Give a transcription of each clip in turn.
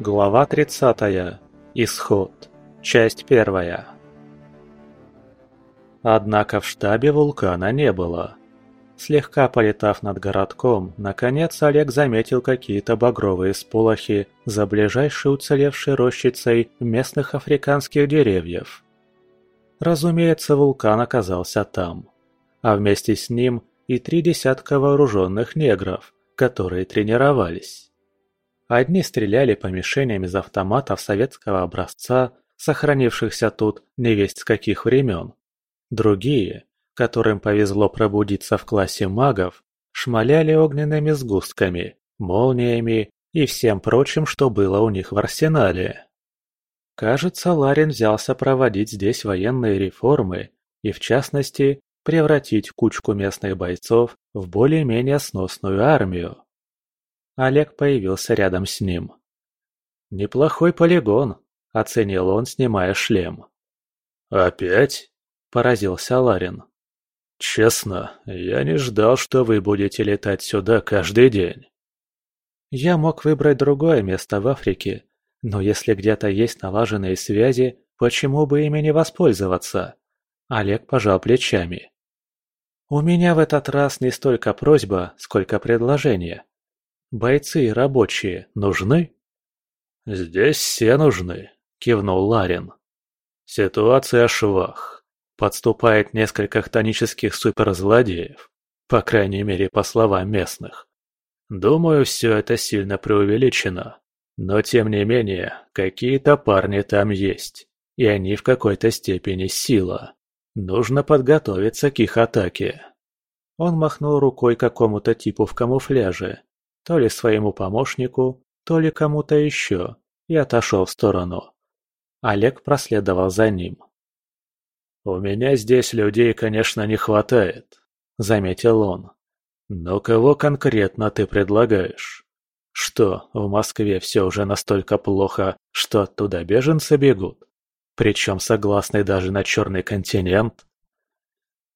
Глава 30. Исход. Часть первая. Однако в штабе вулкана не было. Слегка полетав над городком, наконец Олег заметил какие-то багровые сполохи за ближайшей уцелевшей рощицей местных африканских деревьев. Разумеется, вулкан оказался там. А вместе с ним и три десятка вооруженных негров, которые тренировались. Одни стреляли по мишеням из автоматов советского образца, сохранившихся тут невесть с каких времен. Другие, которым повезло пробудиться в классе магов, шмаляли огненными сгустками, молниями и всем прочим, что было у них в арсенале. Кажется, Ларин взялся проводить здесь военные реформы и, в частности, превратить кучку местных бойцов в более-менее сносную армию. Олег появился рядом с ним. «Неплохой полигон», — оценил он, снимая шлем. «Опять?» – поразился Ларин. «Честно, я не ждал, что вы будете летать сюда каждый день». «Я мог выбрать другое место в Африке, но если где-то есть налаженные связи, почему бы ими не воспользоваться?» Олег пожал плечами. «У меня в этот раз не столько просьба, сколько предложение. Бойцы и рабочие нужны?» «Здесь все нужны», — кивнул Ларин. «Ситуация швах. Подступает несколько хтонических суперзлодеев, по крайней мере, по словам местных. Думаю, все это сильно преувеличено. Но тем не менее, какие-то парни там есть, и они в какой-то степени сила. Нужно подготовиться к их атаке». Он махнул рукой какому-то типу в камуфляже, то ли своему помощнику, то ли кому-то еще, и отошел в сторону. Олег проследовал за ним. «У меня здесь людей, конечно, не хватает», — заметил он. «Но кого конкретно ты предлагаешь? Что, в Москве все уже настолько плохо, что оттуда беженцы бегут? Причем согласны даже на Черный континент?»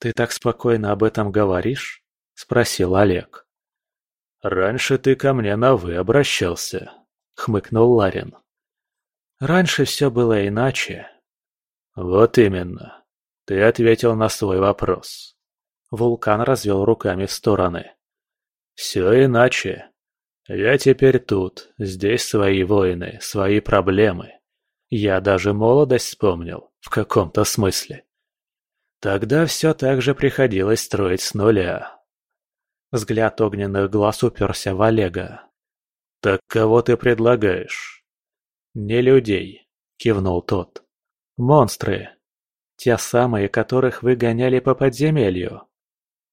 «Ты так спокойно об этом говоришь?» — спросил Олег. «Раньше ты ко мне на «вы» обращался», — хмыкнул Ларин. «Раньше все было иначе». «Вот именно. Ты ответил на свой вопрос». Вулкан развел руками в стороны. «Все иначе. Я теперь тут, здесь свои воины, свои проблемы. Я даже молодость вспомнил, в каком-то смысле. Тогда все так же приходилось строить с нуля, Взгляд огненных глаз уперся в Олега. «Так кого ты предлагаешь?» «Не людей», — кивнул тот. «Монстры. Те самые, которых вы гоняли по подземелью».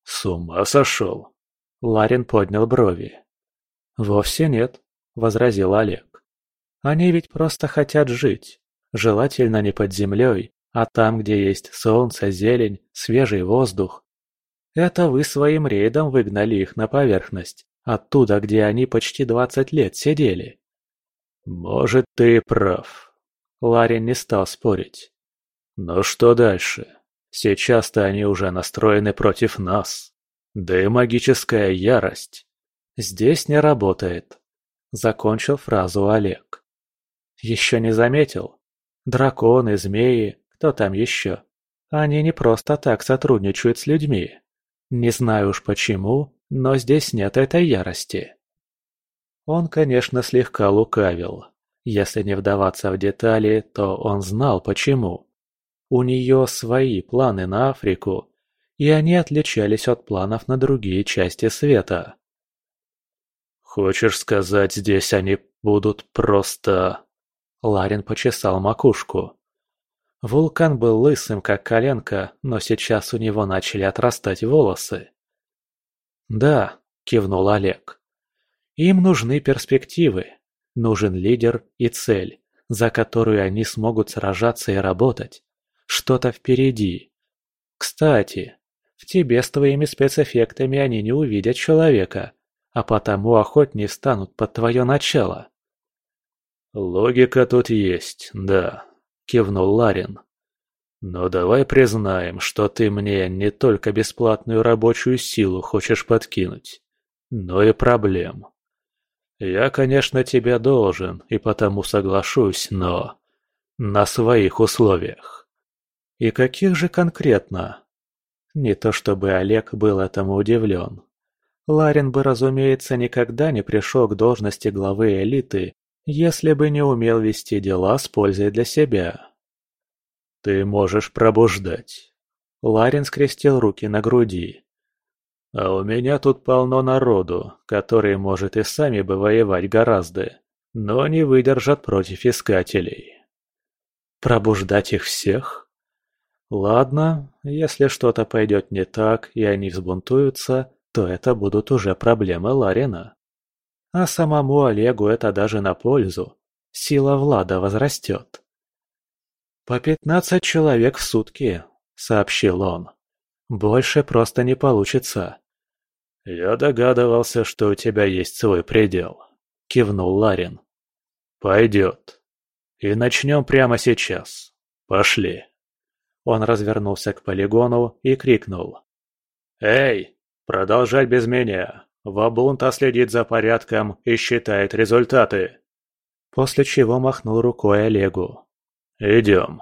«С ума сошел?» Ларин поднял брови. «Вовсе нет», — возразил Олег. «Они ведь просто хотят жить. Желательно не под землей, а там, где есть солнце, зелень, свежий воздух, это вы своим рейдом выгнали их на поверхность, оттуда, где они почти двадцать лет сидели. Может, ты и прав. Ларин не стал спорить. Но что дальше? Сейчас-то они уже настроены против нас. Да и магическая ярость. Здесь не работает. Закончил фразу Олег. Еще не заметил? Драконы, змеи, кто там еще? Они не просто так сотрудничают с людьми. Не знаю уж почему, но здесь нет этой ярости. Он, конечно, слегка лукавил. Если не вдаваться в детали, то он знал почему. У нее свои планы на Африку, и они отличались от планов на другие части света. «Хочешь сказать, здесь они будут просто...» Ларин почесал макушку. Вулкан был лысым, как коленка, но сейчас у него начали отрастать волосы. «Да», – кивнул Олег. «Им нужны перспективы. Нужен лидер и цель, за которую они смогут сражаться и работать. Что-то впереди. Кстати, в тебе с твоими спецэффектами они не увидят человека, а потому охотнее станут под твое начало». «Логика тут есть, да», кивнул Ларин. «Но давай признаем, что ты мне не только бесплатную рабочую силу хочешь подкинуть, но и проблем. Я, конечно, тебе должен, и потому соглашусь, но... На своих условиях. И каких же конкретно? Не то чтобы Олег был этому удивлен. Ларин бы, разумеется, никогда не пришел к должности главы элиты, если бы не умел вести дела с пользой для себя. «Ты можешь пробуждать». Ларин скрестил руки на груди. «А у меня тут полно народу, который может и сами бы воевать гораздо, но не выдержат против искателей». Пробуждать их всех? Ладно, если что-то пойдет не так, и они взбунтуются, то это будут уже проблемы Ларина. А самому Олегу это даже на пользу. Сила Влада возрастет. «По пятнадцать человек в сутки», — сообщил он. «Больше просто не получится». «Я догадывался, что у тебя есть свой предел», — кивнул Ларин. «Пойдет». И начнем прямо сейчас. Пошли. Он развернулся к полигону и крикнул. «Эй, продолжать без меня. Вабунта следит за порядком и считает результаты». После чего махнул рукой Олегу. «Идем».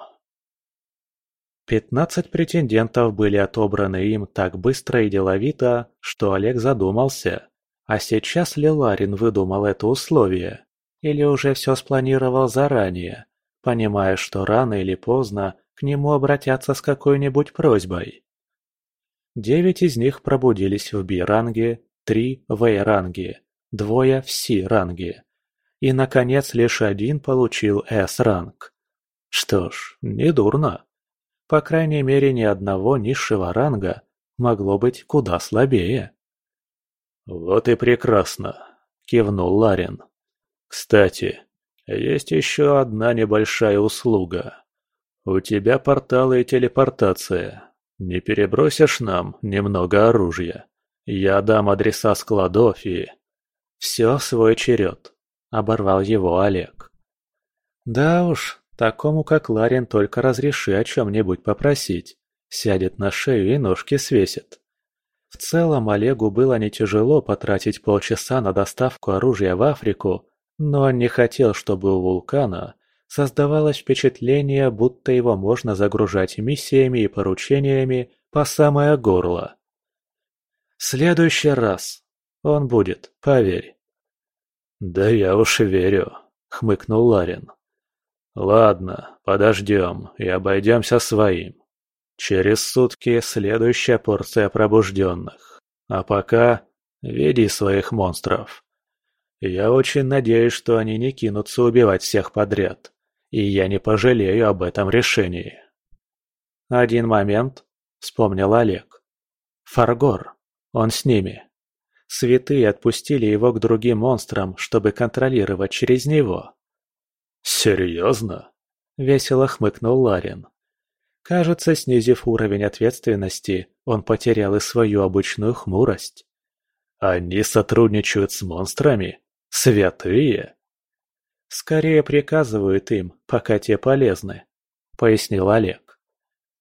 Пятнадцать претендентов были отобраны им так быстро и деловито, что Олег задумался. А сейчас ли Ларин выдумал это условие? Или уже все спланировал заранее, понимая, что рано или поздно к нему обратятся с какой-нибудь просьбой. Девять из них пробудились в Би-ранге, три в А-ранге, двое в Си-ранге. И, наконец, лишь один получил С-ранг. Что ж, недурно. По крайней мере, ни одного низшего ранга могло быть куда слабее. «Вот и прекрасно», — кивнул Ларин. Кстати, есть еще одна небольшая услуга. У тебя порталы и телепортация. Не перебросишь нам немного оружия? Я дам адреса складов и... Все свой черед, оборвал его Олег. Да уж, такому как Ларин только разреши о чем-нибудь попросить. Сядет на шею и ножки свесит. В целом Олегу было не тяжело потратить полчаса на доставку оружия в Африку, но он не хотел, чтобы у вулкана создавалось впечатление, будто его можно загружать миссиями и поручениями по самое горло. «Следующий раз. Он будет, поверь». «Да я уж верю», — хмыкнул Ларин. «Ладно, подождем и обойдемся своим. Через сутки следующая порция пробужденных. А пока веди своих монстров». Я очень надеюсь, что они не кинутся убивать всех подряд, и я не пожалею об этом решении. Один момент, вспомнил Олег. Фаргор, он с ними. Святые отпустили его к другим монстрам, чтобы контролировать через него. «Серьезно?» – весело хмыкнул Ларин. Кажется, снизив уровень ответственности, он потерял и свою обычную хмурость. «Они сотрудничают с монстрами?» Святые? Скорее приказывают им, пока те полезны, пояснил Олег.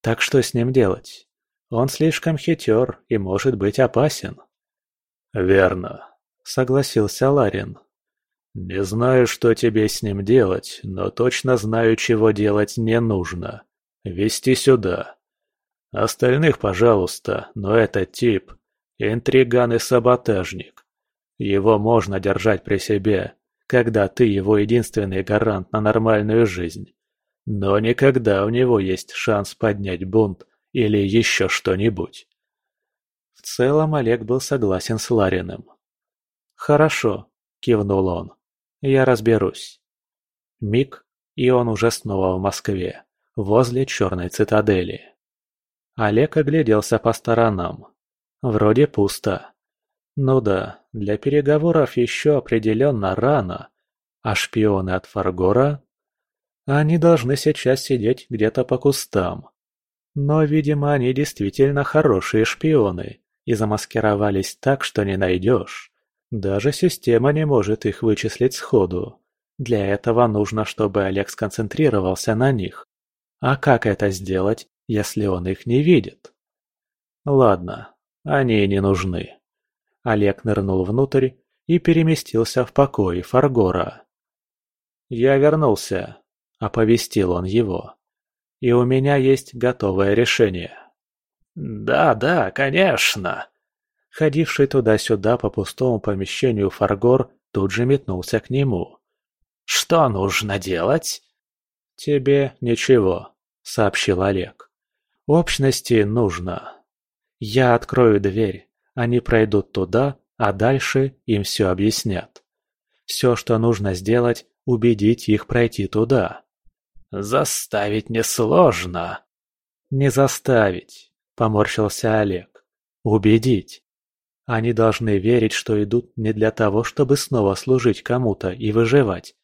Так что с ним делать? Он слишком хитер и может быть опасен. Верно, согласился Ларин. Не знаю, что тебе с ним делать, но точно знаю, чего делать не нужно. Вести сюда. Остальных, пожалуйста, но этот тип – интриган и саботажник. Его можно держать при себе, когда ты его единственный гарант на нормальную жизнь. Но никогда у него есть шанс поднять бунт или еще что-нибудь. В целом Олег был согласен с Лариным. «Хорошо», — кивнул он. «Я разберусь». Миг, и он уже снова в Москве, возле черной цитадели. Олег огляделся по сторонам. Вроде пусто. Ну да, для переговоров еще определенно рано. А шпионы от Фаргора? Они должны сейчас сидеть где-то по кустам. Но, видимо, они действительно хорошие шпионы и замаскировались так, что не найдешь. Даже система не может их вычислить сходу. Для этого нужно, чтобы Олег сконцентрировался на них. А как это сделать, если он их не видит? Ладно, они не нужны. Олег нырнул внутрь и переместился в покой Фаргора. «Я вернулся», — оповестил он его. «И у меня есть готовое решение». «Да, да, конечно!» Ходивший туда-сюда по пустому помещению Фаргор тут же метнулся к нему. «Что нужно делать?» «Тебе ничего», — сообщил Олег. «Общности нужно. Я открою дверь, они пройдут туда, а дальше им все объяснят. Все, что нужно сделать, убедить их пройти туда». «Заставить несложно». «Не заставить», — поморщился Олег. «Убедить. Они должны верить, что идут не для того, чтобы снова служить кому-то и выживать,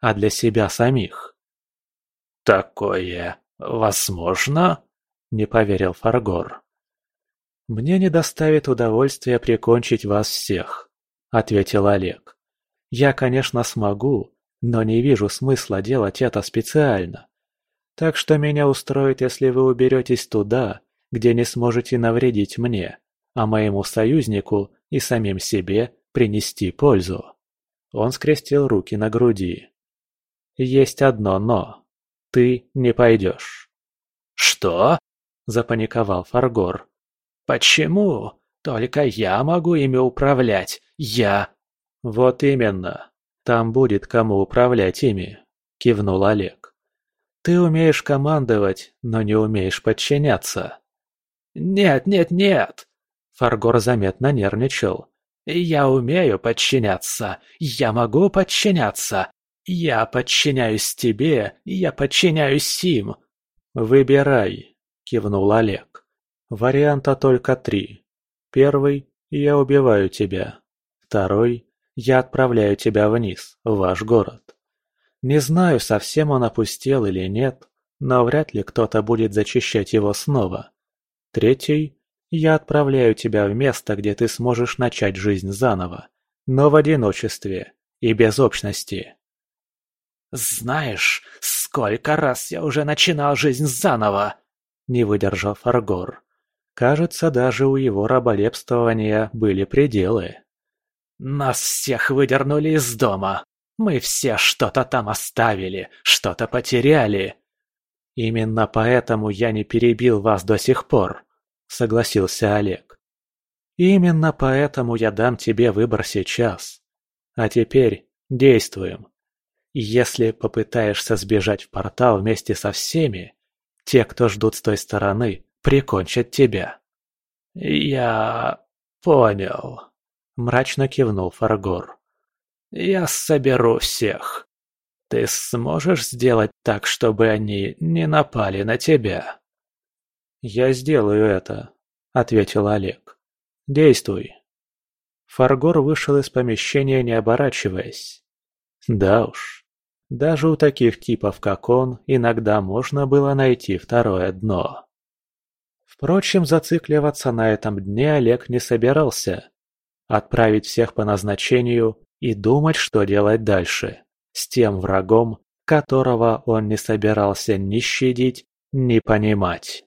а для себя самих. «Такое возможно?» – не поверил Фаргор. «Мне не доставит удовольствия прикончить вас всех», – ответил Олег. «Я, конечно, смогу, но не вижу смысла делать это специально. Так что меня устроит, если вы уберетесь туда, где не сможете навредить мне а моему союзнику и самим себе принести пользу. Он скрестил руки на груди. Есть одно «но». Ты не пойдешь. «Что?» – запаниковал Фаргор. «Почему? Только я могу ими управлять. Я...» «Вот именно. Там будет кому управлять ими», – кивнул Олег. «Ты умеешь командовать, но не умеешь подчиняться». «Нет, нет, нет!» Фаргор заметно нервничал. «Я умею подчиняться. Я могу подчиняться. Я подчиняюсь тебе, я подчиняюсь им». «Выбирай», — кивнул Олег. «Варианта только три. Первый — я убиваю тебя. Второй — я отправляю тебя вниз, в ваш город. Не знаю, совсем он опустел или нет, но вряд ли кто-то будет зачищать его снова. Третий я отправляю тебя в место, где ты сможешь начать жизнь заново, но в одиночестве и без общности. «Знаешь, сколько раз я уже начинал жизнь заново!» – не выдержал Фаргор. Кажется, даже у его раболепствования были пределы. «Нас всех выдернули из дома. Мы все что-то там оставили, что-то потеряли». «Именно поэтому я не перебил вас до сих пор», согласился Олег. Именно поэтому я дам тебе выбор сейчас. А теперь действуем. Если попытаешься сбежать в портал вместе со всеми, те, кто ждут с той стороны, прикончат тебя. Я понял, мрачно кивнул Фаргор. Я соберу всех. Ты сможешь сделать так, чтобы они не напали на тебя? «Я сделаю это», — ответил Олег. «Действуй». Фаргор вышел из помещения, не оборачиваясь. Да уж, даже у таких типов, как он, иногда можно было найти второе дно. Впрочем, зацикливаться на этом дне Олег не собирался. Отправить всех по назначению и думать, что делать дальше, с тем врагом, которого он не собирался ни щадить, ни понимать.